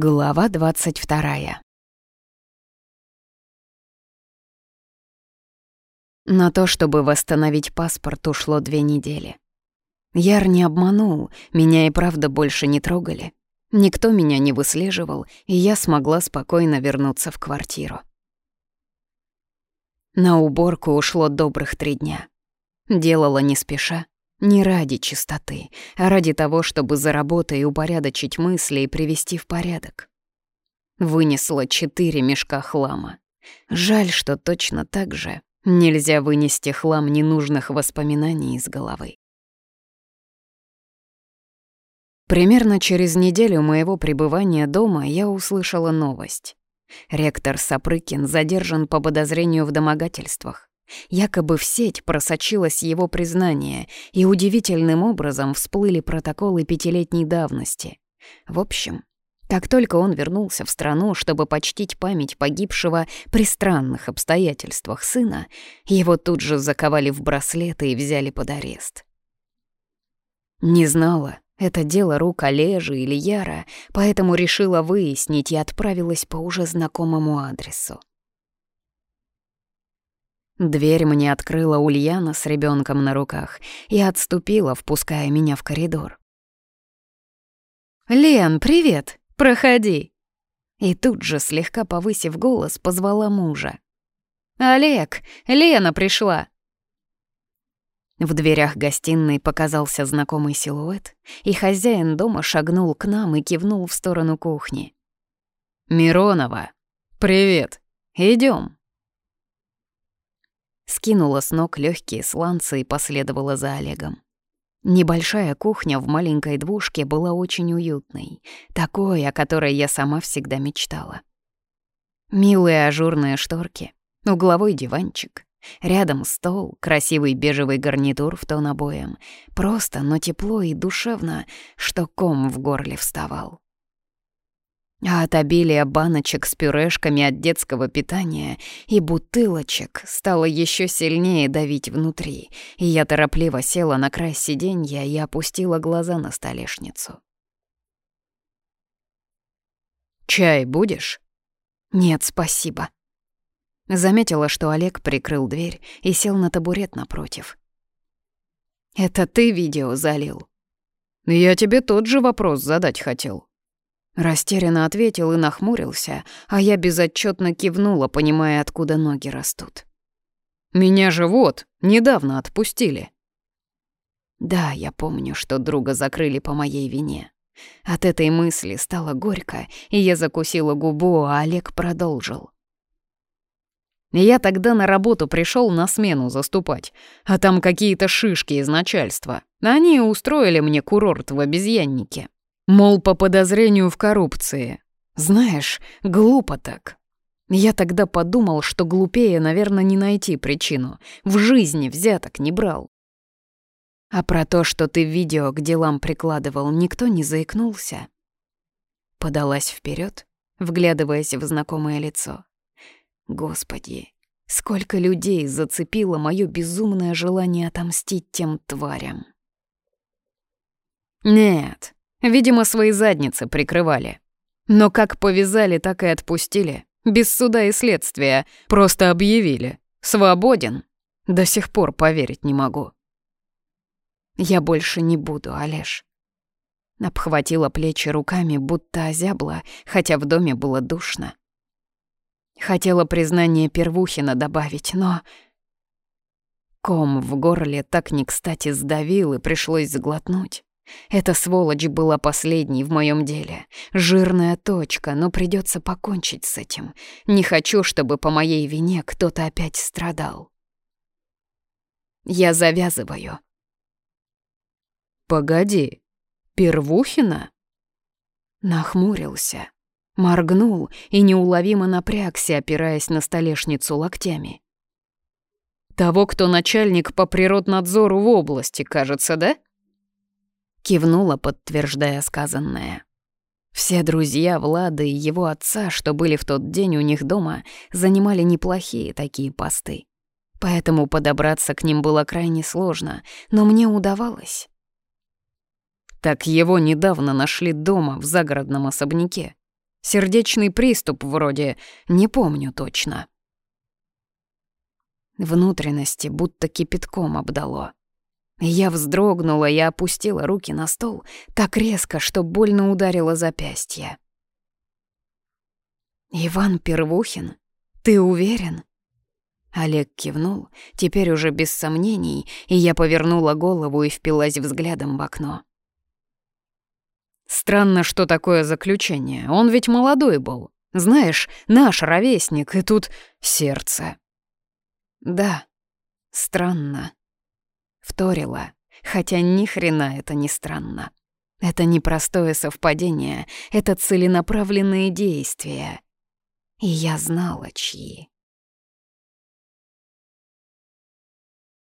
Глава двадцать вторая. На то, чтобы восстановить паспорт, ушло две недели. Яр не обманул, меня и правда больше не трогали. Никто меня не выслеживал, и я смогла спокойно вернуться в квартиру. На уборку ушло добрых три дня. Делала не спеша, не ради чистоты, а ради того, чтобы за работой упорядочить мысли и привести в порядок. Вынесла четыре мешка хлама. Жаль, что точно так же нельзя вынести хлам ненужных воспоминаний из головы. Примерно через неделю моего пребывания дома я услышала новость. Ректор Сапрыкин задержан по подозрению в домогательствах. Якобы в сеть просочилось его признание, и удивительным образом всплыли протоколы пятилетней давности. В общем, как только он вернулся в страну, чтобы почтить память погибшего при странных обстоятельствах сына, его тут же заковали в браслеты и взяли под арест. Не знала, это дело рук Олежи или Яра, поэтому решила выяснить и отправилась по уже знакомому адресу. Дверь мне открыла Ульяна с ребенком на руках и отступила, впуская меня в коридор. «Лен, привет! Проходи!» И тут же, слегка повысив голос, позвала мужа. «Олег, Лена пришла!» В дверях гостиной показался знакомый силуэт, и хозяин дома шагнул к нам и кивнул в сторону кухни. «Миронова, привет! Идем скинула с ног легкие сланцы и последовала за Олегом. Небольшая кухня в маленькой двушке была очень уютной, такой, о которой я сама всегда мечтала. Милые ажурные шторки, угловой диванчик, рядом стол, красивый бежевый гарнитур в тон обоям, просто, но тепло и душевно, что ком в горле вставал. А от обилия баночек с пюрешками от детского питания и бутылочек стало еще сильнее давить внутри, и я торопливо села на край сиденья и опустила глаза на столешницу. «Чай будешь?» «Нет, спасибо». Заметила, что Олег прикрыл дверь и сел на табурет напротив. «Это ты видео залил?» «Я тебе тот же вопрос задать хотел», Растерянно ответил и нахмурился, а я безотчетно кивнула, понимая, откуда ноги растут. «Меня же недавно отпустили». Да, я помню, что друга закрыли по моей вине. От этой мысли стало горько, и я закусила губу, а Олег продолжил. Я тогда на работу пришел на смену заступать, а там какие-то шишки из начальства. Они устроили мне курорт в обезьяннике. Мол, по подозрению в коррупции. Знаешь, глупо так. Я тогда подумал, что глупее, наверное, не найти причину. В жизни взяток не брал. А про то, что ты видео к делам прикладывал, никто не заикнулся. Подалась вперед, вглядываясь в знакомое лицо. Господи, сколько людей зацепило мое безумное желание отомстить тем тварям. Нет, Видимо, свои задницы прикрывали. Но как повязали, так и отпустили. Без суда и следствия. Просто объявили. Свободен. До сих пор поверить не могу. Я больше не буду, Олеж. Обхватила плечи руками, будто озябла, хотя в доме было душно. Хотела признание Первухина добавить, но... Ком в горле так не кстати сдавил, и пришлось сглотнуть. Эта сволочь была последней в моем деле. Жирная точка, но придется покончить с этим. Не хочу, чтобы по моей вине кто-то опять страдал. Я завязываю. «Погоди, Первухина?» Нахмурился, моргнул и неуловимо напрягся, опираясь на столешницу локтями. «Того, кто начальник по природнадзору в области, кажется, да?» Кивнула, подтверждая сказанное. Все друзья Влада и его отца, что были в тот день у них дома, занимали неплохие такие посты. Поэтому подобраться к ним было крайне сложно, но мне удавалось. Так его недавно нашли дома в загородном особняке. Сердечный приступ вроде, не помню точно. Внутренности будто кипятком обдало. Я вздрогнула и опустила руки на стол так резко, что больно ударило запястье. «Иван Первухин, ты уверен?» Олег кивнул, теперь уже без сомнений, и я повернула голову и впилась взглядом в окно. Странно, что такое заключение. Он ведь молодой был. Знаешь, наш ровесник, и тут сердце. Да, странно. Вторила, хотя ни хрена это не странно. Это не простое совпадение, это целенаправленные действия. И я знала, чьи.